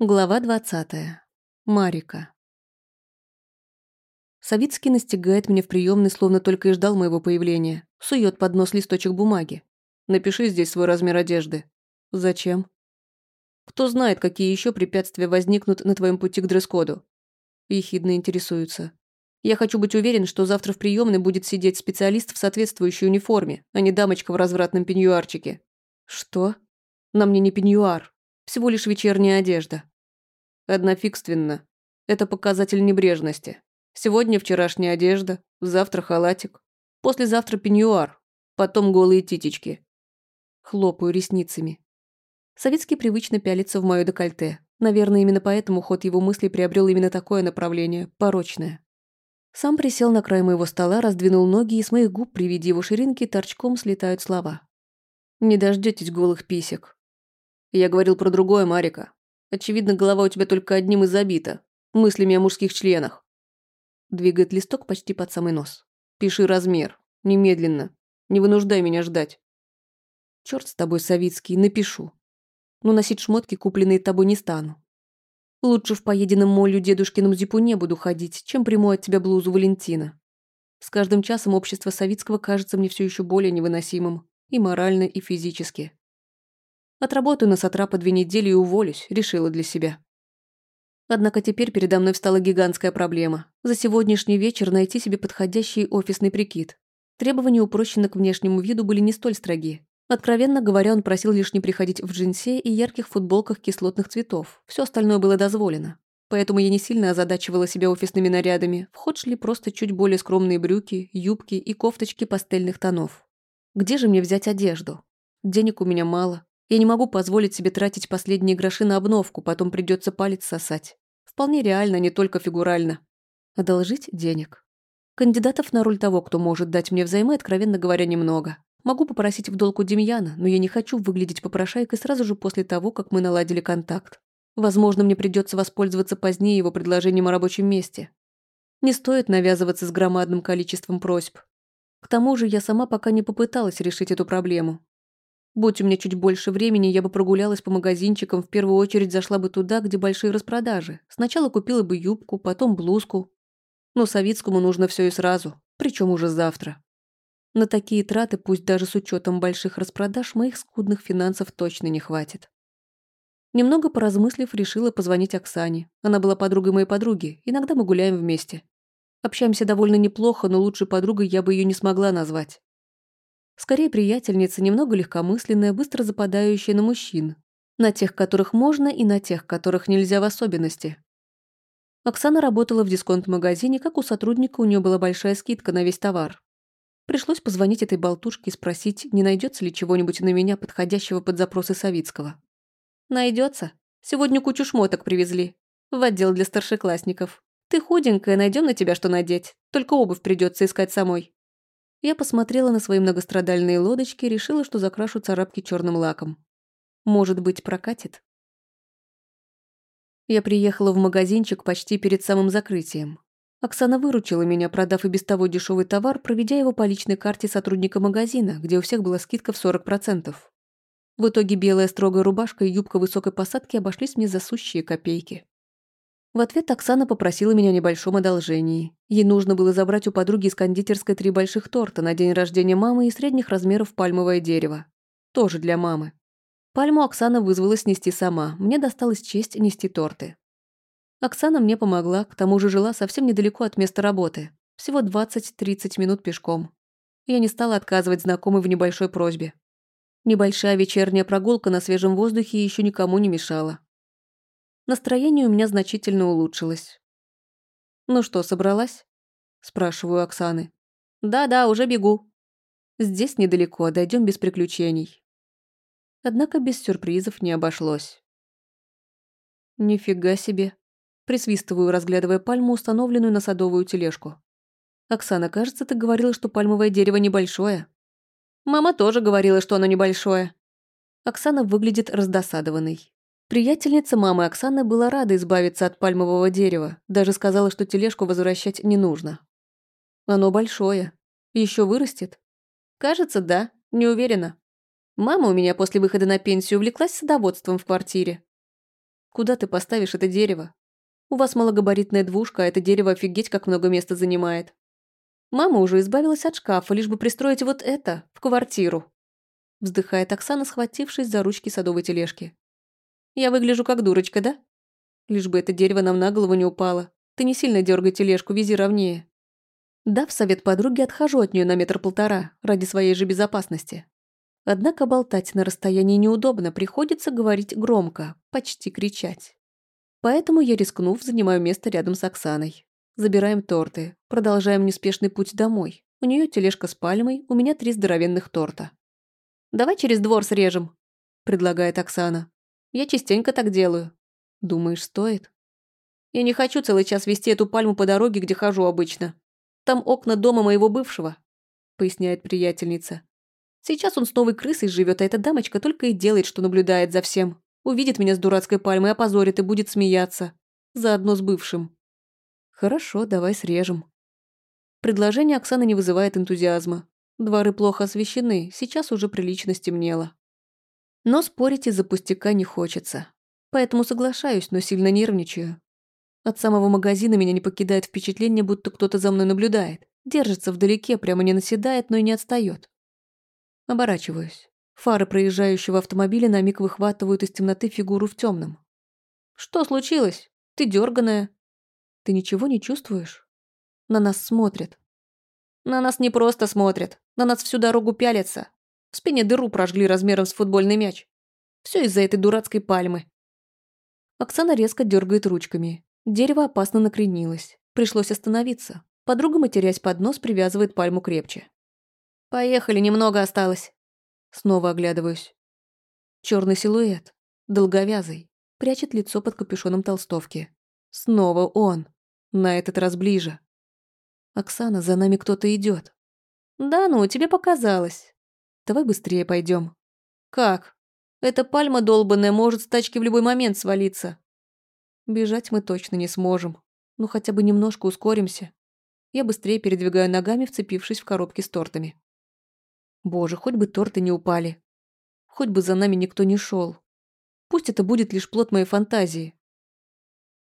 Глава 20. Марика. Савицкий настигает меня в приемной, словно только и ждал моего появления. Сует под нос листочек бумаги. Напиши здесь свой размер одежды. Зачем? Кто знает, какие еще препятствия возникнут на твоем пути к дресс-коду. Ехидно интересуются. Я хочу быть уверен, что завтра в приемной будет сидеть специалист в соответствующей униформе, а не дамочка в развратном пеньюарчике. Что? На мне не пеньюар. Всего лишь вечерняя одежда. Однофигственно. Это показатель небрежности. Сегодня вчерашняя одежда, завтра халатик, послезавтра пеньюар, потом голые титечки. Хлопаю ресницами. Советский привычно пялится в моё декольте. Наверное, именно поэтому ход его мыслей приобрел именно такое направление, порочное. Сам присел на край моего стола, раздвинул ноги, и с моих губ при виде его ширинки торчком слетают слова. «Не дождётесь голых писек». Я говорил про другое, Марика. Очевидно, голова у тебя только одним и забита. Мыслями о мужских членах. Двигает листок почти под самый нос. Пиши размер. Немедленно. Не вынуждай меня ждать. Черт с тобой, Савицкий, напишу. Но носить шмотки, купленные тобой, не стану. Лучше в поеденном молью дедушкином зипу не буду ходить, чем приму от тебя блузу Валентина. С каждым часом общество Савицкого кажется мне все еще более невыносимым. И морально, и физически. Отработаю на сатрапа две недели и уволюсь, решила для себя. Однако теперь передо мной встала гигантская проблема. За сегодняшний вечер найти себе подходящий офисный прикид. Требования упрощенно к внешнему виду были не столь строги. Откровенно говоря, он просил лишь не приходить в джинсе и ярких футболках кислотных цветов. Все остальное было дозволено. Поэтому я не сильно озадачивала себя офисными нарядами. В ход шли просто чуть более скромные брюки, юбки и кофточки пастельных тонов. Где же мне взять одежду? Денег у меня мало. Я не могу позволить себе тратить последние гроши на обновку, потом придется палец сосать. Вполне реально, не только фигурально. Одолжить денег. Кандидатов на роль того, кто может дать мне взаймы, откровенно говоря, немного. Могу попросить в долг у Демьяна, но я не хочу выглядеть попрошайкой сразу же после того, как мы наладили контакт. Возможно, мне придется воспользоваться позднее его предложением о рабочем месте. Не стоит навязываться с громадным количеством просьб. К тому же я сама пока не попыталась решить эту проблему. Будь у меня чуть больше времени, я бы прогулялась по магазинчикам, в первую очередь зашла бы туда, где большие распродажи. Сначала купила бы юбку, потом блузку. Но Савицкому нужно все и сразу, причем уже завтра. На такие траты, пусть даже с учетом больших распродаж, моих скудных финансов точно не хватит. Немного поразмыслив, решила позвонить Оксане. Она была подругой моей подруги, иногда мы гуляем вместе. Общаемся довольно неплохо, но лучшей подругой я бы ее не смогла назвать. Скорее приятельница, немного легкомысленная, быстро западающая на мужчин. На тех, которых можно, и на тех, которых нельзя в особенности. Оксана работала в дисконт-магазине, как у сотрудника у нее была большая скидка на весь товар. Пришлось позвонить этой болтушке и спросить, не найдется ли чего-нибудь на меня, подходящего под запросы Савицкого. Найдется. Сегодня кучу шмоток привезли. В отдел для старшеклассников. Ты худенькая, найдем на тебя что надеть. Только обувь придется искать самой. Я посмотрела на свои многострадальные лодочки и решила, что закрашу царапки черным лаком. Может быть, прокатит? Я приехала в магазинчик почти перед самым закрытием. Оксана выручила меня, продав и без того дешевый товар, проведя его по личной карте сотрудника магазина, где у всех была скидка в 40%. В итоге белая строгая рубашка и юбка высокой посадки обошлись мне за сущие копейки. В ответ Оксана попросила меня о небольшом одолжении. Ей нужно было забрать у подруги из кондитерской три больших торта на день рождения мамы и средних размеров пальмовое дерево. Тоже для мамы. Пальму Оксана вызвалась нести сама, мне досталась честь нести торты. Оксана мне помогла, к тому же жила совсем недалеко от места работы. Всего 20-30 минут пешком. Я не стала отказывать знакомой в небольшой просьбе. Небольшая вечерняя прогулка на свежем воздухе еще никому не мешала. Настроение у меня значительно улучшилось. «Ну что, собралась?» – спрашиваю Оксаны. «Да-да, уже бегу». «Здесь недалеко, дойдем без приключений». Однако без сюрпризов не обошлось. «Нифига себе!» – присвистываю, разглядывая пальму, установленную на садовую тележку. «Оксана, кажется, ты говорила, что пальмовое дерево небольшое». «Мама тоже говорила, что оно небольшое». Оксана выглядит раздосадованной. Приятельница мамы Оксаны была рада избавиться от пальмового дерева, даже сказала, что тележку возвращать не нужно. Оно большое. Еще вырастет? Кажется, да, не уверена. Мама у меня после выхода на пенсию увлеклась садоводством в квартире. Куда ты поставишь это дерево? У вас малогабаритная двушка, а это дерево офигеть как много места занимает. Мама уже избавилась от шкафа, лишь бы пристроить вот это в квартиру. Вздыхает Оксана, схватившись за ручки садовой тележки. Я выгляжу как дурочка, да? Лишь бы это дерево нам на голову не упало. Ты не сильно дергай тележку, вези ровнее. Дав совет подруге, отхожу от нее на метр-полтора, ради своей же безопасности. Однако болтать на расстоянии неудобно, приходится говорить громко, почти кричать. Поэтому я, рискнув, занимаю место рядом с Оксаной. Забираем торты, продолжаем неспешный путь домой. У нее тележка с пальмой, у меня три здоровенных торта. «Давай через двор срежем», – предлагает Оксана. «Я частенько так делаю». «Думаешь, стоит?» «Я не хочу целый час вести эту пальму по дороге, где хожу обычно. Там окна дома моего бывшего», – поясняет приятельница. Сейчас он с новой крысой живет, а эта дамочка только и делает, что наблюдает за всем. Увидит меня с дурацкой пальмой, опозорит и будет смеяться. Заодно с бывшим. Хорошо, давай срежем. Предложение Оксаны не вызывает энтузиазма. Дворы плохо освещены, сейчас уже прилично стемнело. Но спорить из-за пустяка не хочется. Поэтому соглашаюсь, но сильно нервничаю. От самого магазина меня не покидает впечатление, будто кто-то за мной наблюдает. Держится вдалеке, прямо не наседает, но и не отстает. Оборачиваюсь. Фары проезжающего автомобиля на миг выхватывают из темноты фигуру в темном. «Что случилось? Ты дерганая. Ты ничего не чувствуешь? На нас смотрят. На нас не просто смотрят, на нас всю дорогу пялятся. В спине дыру прожгли размером с футбольный мяч. Все из-за этой дурацкой пальмы. Оксана резко дергает ручками. Дерево опасно накренилось. Пришлось остановиться. Подруга, матерясь под нос, привязывает пальму крепче. «Поехали, немного осталось». Снова оглядываюсь. Черный силуэт, долговязый, прячет лицо под капюшоном толстовки. Снова он. На этот раз ближе. Оксана, за нами кто-то идет. Да ну, тебе показалось. Давай быстрее пойдем. Как? Эта пальма долбанная может с тачки в любой момент свалиться. Бежать мы точно не сможем. Ну хотя бы немножко ускоримся. Я быстрее передвигаю ногами, вцепившись в коробки с тортами. Боже, хоть бы торты не упали. Хоть бы за нами никто не шел. Пусть это будет лишь плод моей фантазии.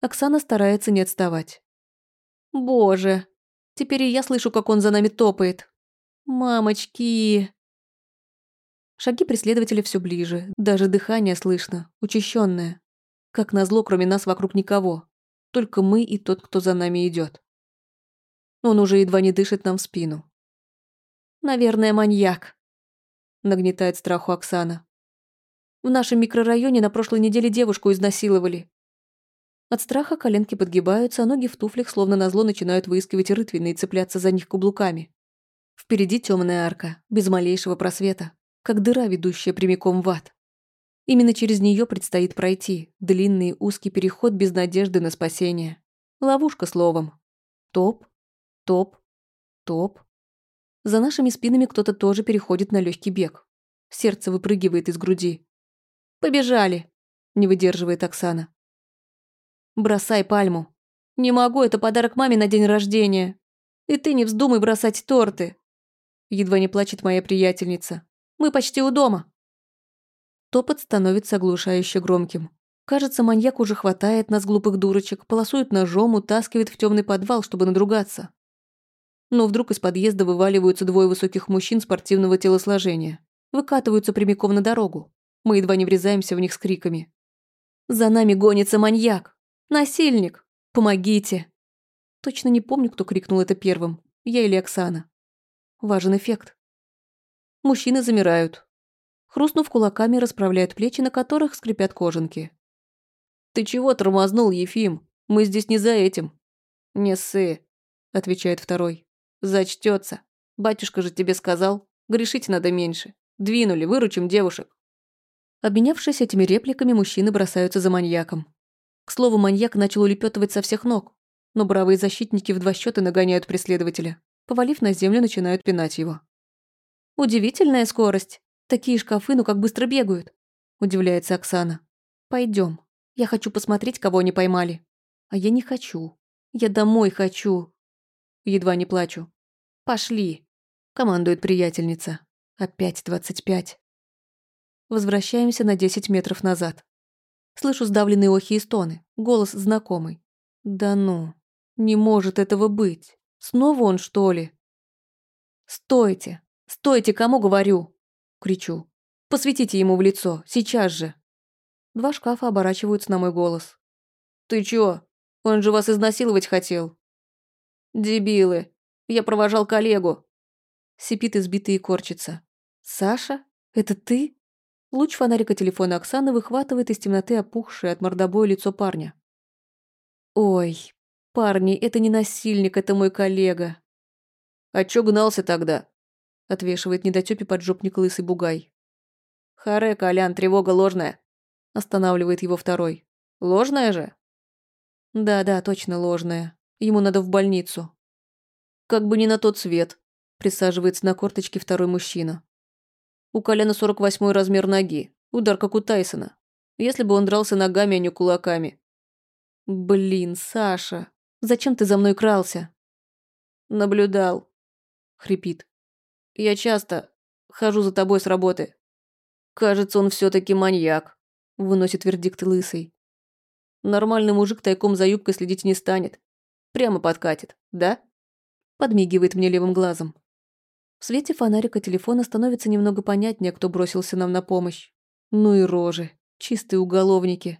Оксана старается не отставать. Боже, теперь и я слышу, как он за нами топает. Мамочки. Шаги преследователя все ближе, даже дыхание слышно, учащенное. Как назло, кроме нас вокруг никого. Только мы и тот, кто за нами идет. Он уже едва не дышит нам в спину. Наверное, маньяк. Нагнетает страху Оксана. В нашем микрорайоне на прошлой неделе девушку изнасиловали. От страха коленки подгибаются, а ноги в туфлях словно назло начинают выискивать рытвины и цепляться за них каблуками. Впереди темная арка, без малейшего просвета, как дыра, ведущая прямиком в ад. Именно через нее предстоит пройти, длинный узкий переход без надежды на спасение. Ловушка словом. Топ, топ, топ, за нашими спинами кто-то тоже переходит на легкий бег. Сердце выпрыгивает из груди. «Побежали!» – не выдерживает Оксана. «Бросай пальму. Не могу, это подарок маме на день рождения. И ты не вздумай бросать торты!» Едва не плачет моя приятельница. «Мы почти у дома!» Топот становится оглушающе громким. Кажется, маньяк уже хватает нас, глупых дурочек, полосует ножом, утаскивает в темный подвал, чтобы надругаться но вдруг из подъезда вываливаются двое высоких мужчин спортивного телосложения. Выкатываются прямиком на дорогу. Мы едва не врезаемся в них с криками. «За нами гонится маньяк! Насильник! Помогите!» Точно не помню, кто крикнул это первым. Я или Оксана. Важен эффект. Мужчины замирают. Хрустнув кулаками, расправляют плечи, на которых скрипят кожанки. «Ты чего тормознул, Ефим? Мы здесь не за этим». «Не ссы», — отвечает второй. Зачтется. Батюшка же тебе сказал. Грешить надо меньше. Двинули, выручим девушек. Обменявшись этими репликами, мужчины бросаются за маньяком. К слову, маньяк начал улепетывать со всех ног, но бравые защитники в два счета нагоняют преследователя. Повалив на землю, начинают пинать его. «Удивительная скорость. Такие шкафы, ну как быстро бегают», – удивляется Оксана. Пойдем. Я хочу посмотреть, кого они поймали. А я не хочу. Я домой хочу. Едва не плачу. «Пошли!» – командует приятельница. Опять двадцать пять. Возвращаемся на десять метров назад. Слышу сдавленные охи и стоны. Голос знакомый. Да ну, не может этого быть. Снова он, что ли? «Стойте! Стойте, кому говорю!» Кричу. «Посветите ему в лицо, сейчас же!» Два шкафа оборачиваются на мой голос. «Ты чё? Он же вас изнасиловать хотел!» «Дебилы! Я провожал коллегу!» Сипит избитый и корчится. «Саша? Это ты?» Луч фонарика телефона Оксаны выхватывает из темноты опухшее от мордобоя лицо парня. «Ой, парни, это не насильник, это мой коллега». «А чё гнался тогда?» — отвешивает недотёпе поджопник лысый бугай. «Харе, Колян, тревога ложная», — останавливает его второй. «Ложная же?» «Да-да, точно ложная. Ему надо в больницу». «Как бы не на тот свет», — присаживается на корточке второй мужчина. У Коляна 48 размер ноги. Удар, как у Тайсона. Если бы он дрался ногами, а не кулаками. Блин, Саша, зачем ты за мной крался? Наблюдал. Хрипит. Я часто хожу за тобой с работы. Кажется, он все таки маньяк. Выносит вердикт лысый. Нормальный мужик тайком за юбкой следить не станет. Прямо подкатит, да? Подмигивает мне левым глазом. В свете фонарика телефона становится немного понятнее, кто бросился нам на помощь. Ну и рожи. Чистые уголовники.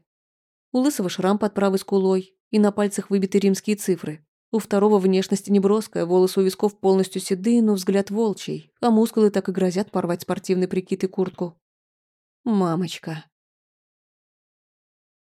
У лысого шрам под правой скулой, и на пальцах выбиты римские цифры. У второго внешность неброская, волосы у висков полностью седые, но взгляд волчий, а мускулы так и грозят порвать спортивный прикид и куртку. Мамочка.